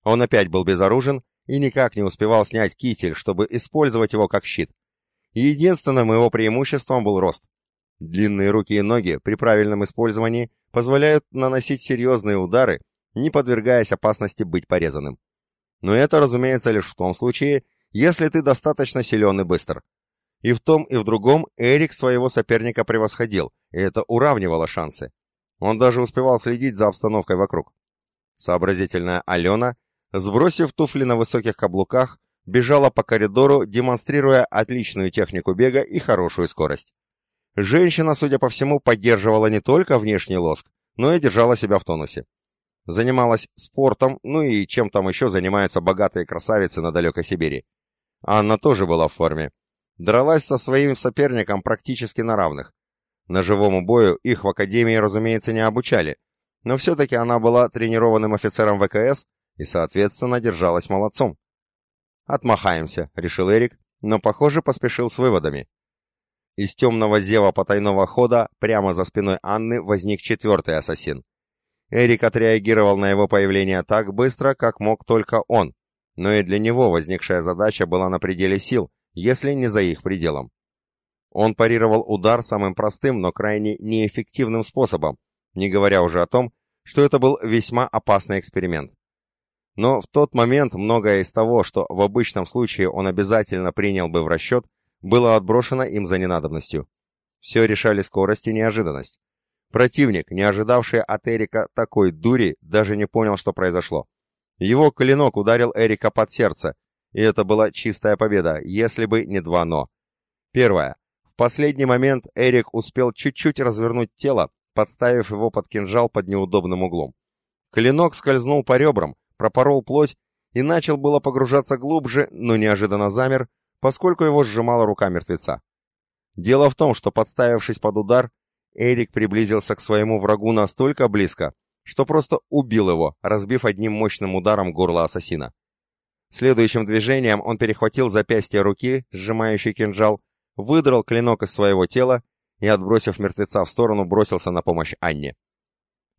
Он опять был безоружен и никак не успевал снять китель, чтобы использовать его как щит. единственным его преимуществом был рост. Длинные руки и ноги при правильном использовании позволяют наносить серьезные удары, не подвергаясь опасности быть порезанным. Но это, разумеется, лишь в том случае, если ты достаточно силен и быстр. И в том, и в другом Эрик своего соперника превосходил, и это уравнивало шансы. Он даже успевал следить за обстановкой вокруг. Сообразительная Алена, сбросив туфли на высоких каблуках, бежала по коридору, демонстрируя отличную технику бега и хорошую скорость. Женщина, судя по всему, поддерживала не только внешний лоск, но и держала себя в тонусе. Занималась спортом, ну и чем там еще занимаются богатые красавицы на далекой Сибири. Анна тоже была в форме. Дралась со своим соперником практически на равных. Ножевому бою их в академии, разумеется, не обучали, но все-таки она была тренированным офицером ВКС и, соответственно, держалась молодцом. «Отмахаемся», — решил Эрик, но, похоже, поспешил с выводами. Из темного зева потайного хода прямо за спиной Анны возник четвертый ассасин. Эрик отреагировал на его появление так быстро, как мог только он, но и для него возникшая задача была на пределе сил, если не за их пределом. Он парировал удар самым простым, но крайне неэффективным способом, не говоря уже о том, что это был весьма опасный эксперимент. Но в тот момент многое из того, что в обычном случае он обязательно принял бы в расчет, было отброшено им за ненадобностью. Все решали скорость и неожиданность. Противник, не ожидавший от Эрика такой дури, даже не понял, что произошло. Его клинок ударил Эрика под сердце, и это была чистая победа, если бы не два «но». Первое. В последний момент Эрик успел чуть-чуть развернуть тело, подставив его под кинжал под неудобным углом. Клинок скользнул по ребрам, пропорол плоть и начал было погружаться глубже, но неожиданно замер, поскольку его сжимала рука мертвеца. Дело в том, что, подставившись под удар, Эрик приблизился к своему врагу настолько близко, что просто убил его, разбив одним мощным ударом горло ассасина. Следующим движением он перехватил запястье руки, сжимающий кинжал, выдрал клинок из своего тела и, отбросив мертвеца в сторону, бросился на помощь Анне.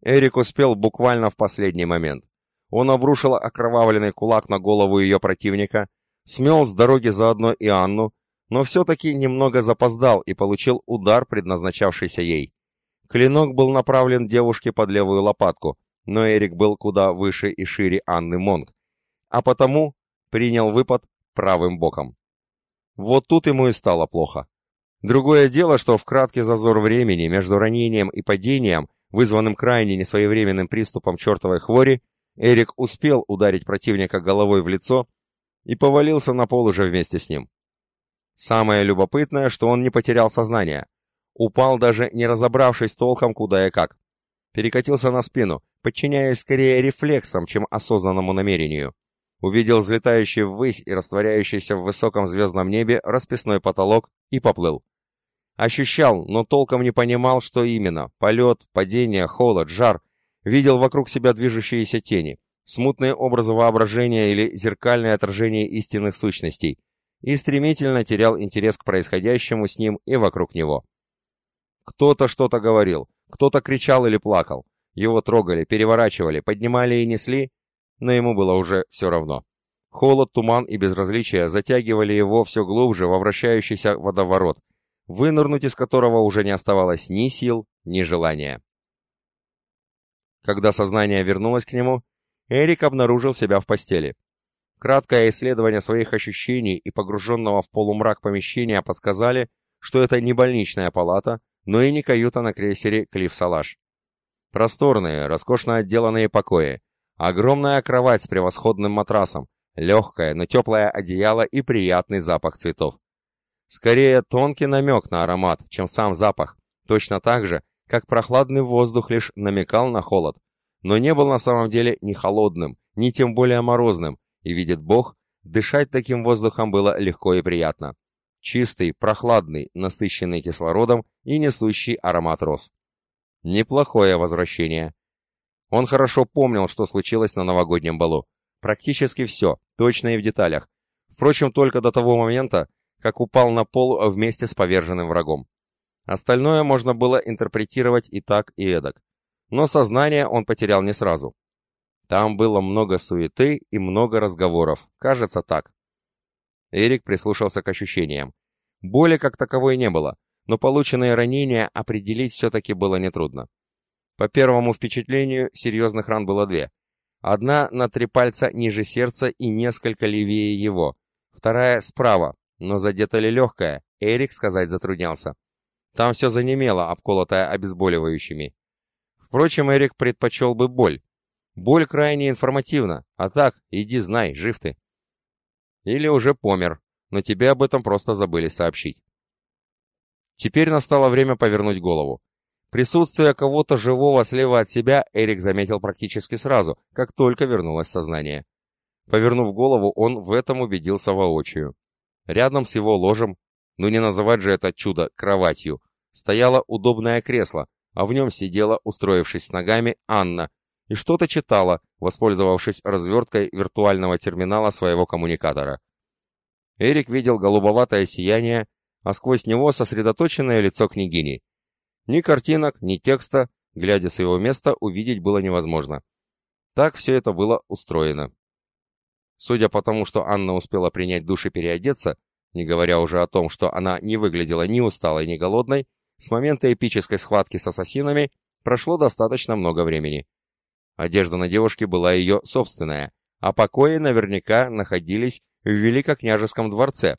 Эрик успел буквально в последний момент. Он обрушил окровавленный кулак на голову ее противника, смел с дороги заодно и Анну, но все-таки немного запоздал и получил удар, предназначавшийся ей. Клинок был направлен девушке под левую лопатку, но Эрик был куда выше и шире Анны Монг, а потому принял выпад правым боком. Вот тут ему и стало плохо. Другое дело, что в краткий зазор времени между ранением и падением, вызванным крайне несвоевременным приступом чертовой хвори, Эрик успел ударить противника головой в лицо и повалился на пол уже вместе с ним. Самое любопытное, что он не потерял сознание. Упал даже не разобравшись толком куда и как. Перекатился на спину, подчиняясь скорее рефлексам, чем осознанному намерению. Увидел взлетающий ввысь и растворяющийся в высоком звездном небе расписной потолок и поплыл. Ощущал, но толком не понимал, что именно. Полет, падение, холод, жар. Видел вокруг себя движущиеся тени, смутные образы воображения или зеркальное отражение истинных сущностей, и стремительно терял интерес к происходящему с ним и вокруг него. Кто-то что-то говорил, кто-то кричал или плакал. Его трогали, переворачивали, поднимали и несли, но ему было уже все равно. Холод, туман и безразличие затягивали его все глубже во вращающийся водоворот, вынырнуть из которого уже не оставалось ни сил, ни желания. Когда сознание вернулось к нему, Эрик обнаружил себя в постели. Краткое исследование своих ощущений и погруженного в полумрак помещения подсказали, что это не больничная палата, но и не каюта на крейсере Клифф Салаш. Просторные, роскошно отделанные покои, огромная кровать с превосходным матрасом, легкое, но теплое одеяло и приятный запах цветов. Скорее тонкий намек на аромат, чем сам запах, точно так же, как прохладный воздух лишь намекал на холод, но не был на самом деле ни холодным, ни тем более морозным, и видит Бог, дышать таким воздухом было легко и приятно. Чистый, прохладный, насыщенный кислородом и несущий аромат роз. Неплохое возвращение. Он хорошо помнил, что случилось на новогоднем балу. Практически все, точно и в деталях. Впрочем, только до того момента, как упал на пол вместе с поверженным врагом. Остальное можно было интерпретировать и так, и эдак. Но сознание он потерял не сразу. Там было много суеты и много разговоров, кажется так. Эрик прислушался к ощущениям. Боли как таковой не было, но полученные ранения определить все-таки было нетрудно. По первому впечатлению, серьезных ран было две. Одна на три пальца ниже сердца и несколько левее его. Вторая справа, но задета ли легкая, Эрик сказать затруднялся. Там все занемело, обколотое обезболивающими. Впрочем, Эрик предпочел бы боль, Боль крайне информативна, а так, иди знай, жив ты. Или уже помер, но тебе об этом просто забыли сообщить. Теперь настало время повернуть голову. Присутствие кого-то живого слева от себя Эрик заметил практически сразу, как только вернулось сознание. Повернув голову, он в этом убедился воочию. Рядом с его ложем, ну не называть же это чудо кроватью, стояло удобное кресло, а в нем сидела, устроившись с ногами, Анна, и что-то читала, воспользовавшись разверткой виртуального терминала своего коммуникатора. Эрик видел голубоватое сияние, а сквозь него сосредоточенное лицо княгини. Ни картинок, ни текста, глядя с его места, увидеть было невозможно. Так все это было устроено. Судя по тому, что Анна успела принять душ и переодеться, не говоря уже о том, что она не выглядела ни усталой, ни голодной, с момента эпической схватки с ассасинами прошло достаточно много времени. Одежда на девушке была ее собственная, а покои наверняка находились в Великокняжеском дворце.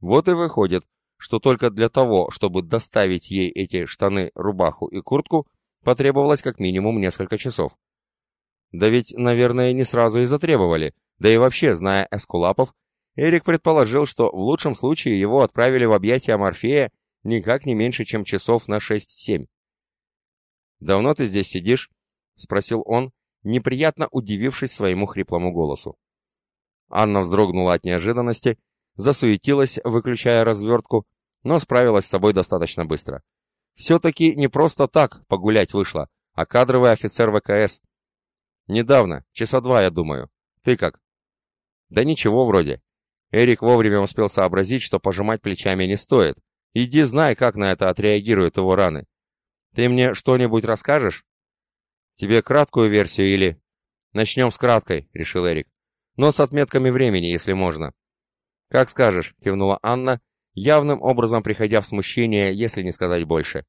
Вот и выходит, что только для того, чтобы доставить ей эти штаны, рубаху и куртку, потребовалось как минимум несколько часов. Да ведь, наверное, не сразу и затребовали, да и вообще, зная Эскулапов, Эрик предположил, что в лучшем случае его отправили в объятия Морфея никак не меньше, чем часов на 6-7. «Давно ты здесь сидишь?» — спросил он, неприятно удивившись своему хриплому голосу. Анна вздрогнула от неожиданности, засуетилась, выключая развертку, но справилась с собой достаточно быстро. Все-таки не просто так погулять вышла, а кадровый офицер ВКС. Недавно, часа два, я думаю. Ты как? Да ничего вроде. Эрик вовремя успел сообразить, что пожимать плечами не стоит. Иди знай, как на это отреагируют его раны. Ты мне что-нибудь расскажешь? Тебе краткую версию или... Начнем с краткой, решил Эрик. Но с отметками времени, если можно. Как скажешь, кивнула Анна, явным образом приходя в смущение, если не сказать больше.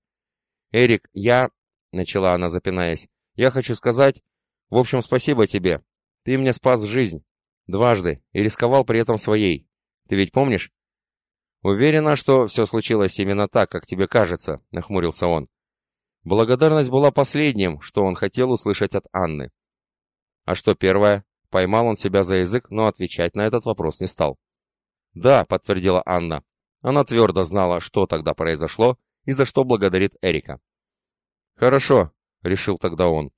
Эрик, я... Начала она, запинаясь. Я хочу сказать... В общем, спасибо тебе. Ты мне спас жизнь. Дважды. И рисковал при этом своей. Ты ведь помнишь? Уверена, что все случилось именно так, как тебе кажется, нахмурился он. Благодарность была последним, что он хотел услышать от Анны. А что первое? Поймал он себя за язык, но отвечать на этот вопрос не стал. «Да», — подтвердила Анна. Она твердо знала, что тогда произошло и за что благодарит Эрика. «Хорошо», — решил тогда он.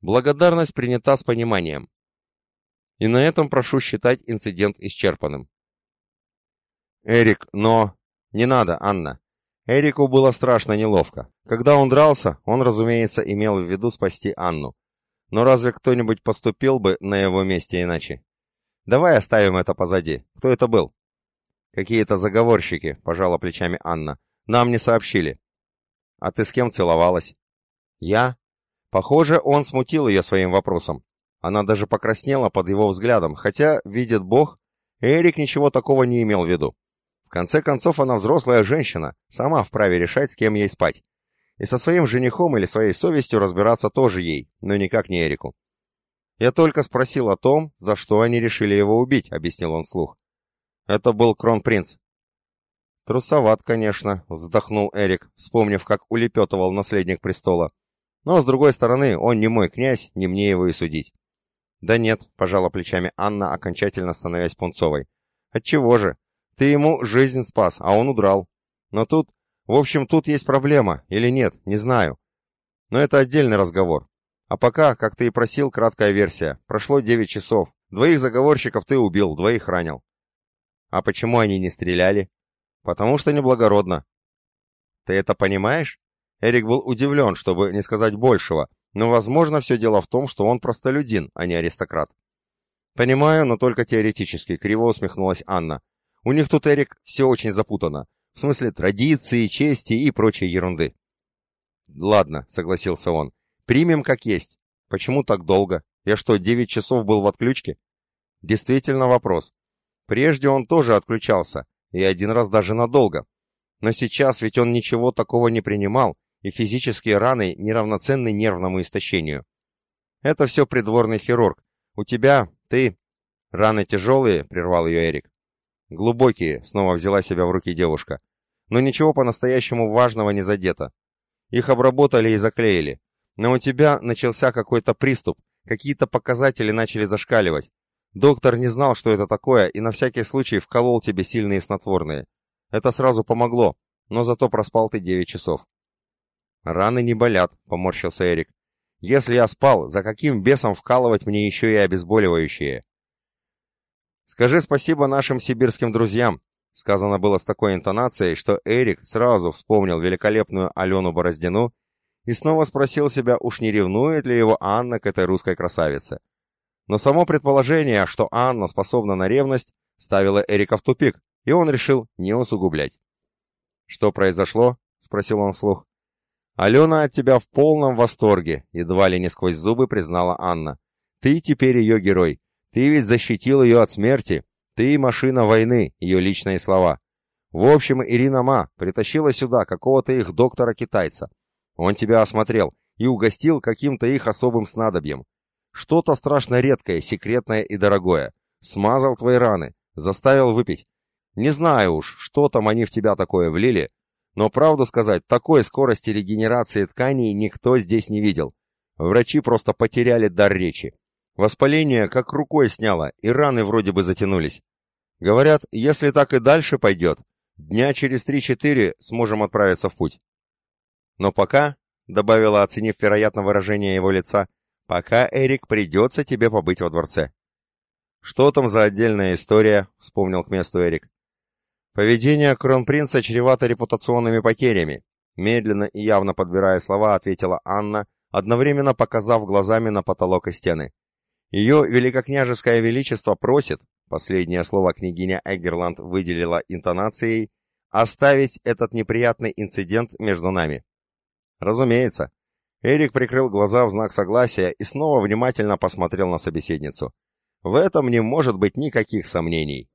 «Благодарность принята с пониманием. И на этом прошу считать инцидент исчерпанным». «Эрик, но...» «Не надо, Анна. Эрику было страшно неловко. Когда он дрался, он, разумеется, имел в виду спасти Анну. Но разве кто-нибудь поступил бы на его месте иначе? Давай оставим это позади. Кто это был? Какие-то заговорщики, пожала плечами Анна. Нам не сообщили. А ты с кем целовалась? Я? Похоже, он смутил ее своим вопросом. Она даже покраснела под его взглядом, хотя, видит Бог, Эрик ничего такого не имел в виду. В конце концов, она взрослая женщина, сама вправе решать, с кем ей спать. И со своим женихом или своей совестью разбираться тоже ей, но никак не Эрику. «Я только спросил о том, за что они решили его убить», — объяснил он вслух. «Это был кронпринц». «Трусоват, конечно», — вздохнул Эрик, вспомнив, как улепетывал наследник престола. «Но, с другой стороны, он не мой князь, не мне его и судить». «Да нет», — пожала плечами Анна, окончательно становясь пунцовой. «Отчего же? Ты ему жизнь спас, а он удрал. Но тут, в общем, тут есть проблема, или нет, не знаю. Но это отдельный разговор. А пока, как ты и просил, краткая версия. Прошло девять часов. Двоих заговорщиков ты убил, двоих ранил. А почему они не стреляли? Потому что неблагородно. Ты это понимаешь? Эрик был удивлен, чтобы не сказать большего, но, возможно, все дело в том, что он простолюдин, а не аристократ. Понимаю, но только теоретически, криво усмехнулась Анна. У них тут, Эрик, все очень запутано. В смысле традиции, чести и прочей ерунды. Ладно, согласился он. Примем как есть. Почему так долго? Я что, девять часов был в отключке? Действительно вопрос. Прежде он тоже отключался, и один раз даже надолго. Но сейчас ведь он ничего такого не принимал, и физические раны неравноценны нервному истощению. Это все придворный хирург. У тебя, ты... Раны тяжелые, прервал ее Эрик. Глубокие, снова взяла себя в руки девушка. Но ничего по-настоящему важного не задето. Их обработали и заклеили. Но у тебя начался какой-то приступ, какие-то показатели начали зашкаливать. Доктор не знал, что это такое, и на всякий случай вколол тебе сильные снотворные. Это сразу помогло, но зато проспал ты девять часов. Раны не болят, поморщился Эрик. Если я спал, за каким бесом вкалывать мне еще и обезболивающие? «Скажи спасибо нашим сибирским друзьям», — сказано было с такой интонацией, что Эрик сразу вспомнил великолепную Алену Бороздину и снова спросил себя, уж не ревнует ли его Анна к этой русской красавице. Но само предположение, что Анна способна на ревность, ставило Эрика в тупик, и он решил не усугублять. «Что произошло?» — спросил он вслух. «Алена от тебя в полном восторге», — едва ли не сквозь зубы признала Анна. «Ты теперь ее герой. Ты ведь защитил ее от смерти. Ты машина войны, ее личные слова. В общем, Ирина Ма притащила сюда какого-то их доктора-китайца. Он тебя осмотрел и угостил каким-то их особым снадобьем. Что-то страшно редкое, секретное и дорогое. Смазал твои раны, заставил выпить. Не знаю уж, что там они в тебя такое влили, но правду сказать, такой скорости регенерации тканей никто здесь не видел. Врачи просто потеряли дар речи. Воспаление как рукой сняло, и раны вроде бы затянулись. Говорят, если так и дальше пойдет, дня через три-четыре сможем отправиться в путь. Но пока, — добавила, оценив вероятно выражение его лица, — Пока, Эрик, придется тебе побыть во дворце. Что там за отдельная история, вспомнил к месту Эрик. Поведение кронпринца чревато репутационными потерями. Медленно и явно подбирая слова, ответила Анна, одновременно показав глазами на потолок и стены. Ее великокняжеское величество просит, последнее слово княгиня Эггерланд выделила интонацией, оставить этот неприятный инцидент между нами. Разумеется. Эрик прикрыл глаза в знак согласия и снова внимательно посмотрел на собеседницу. В этом не может быть никаких сомнений.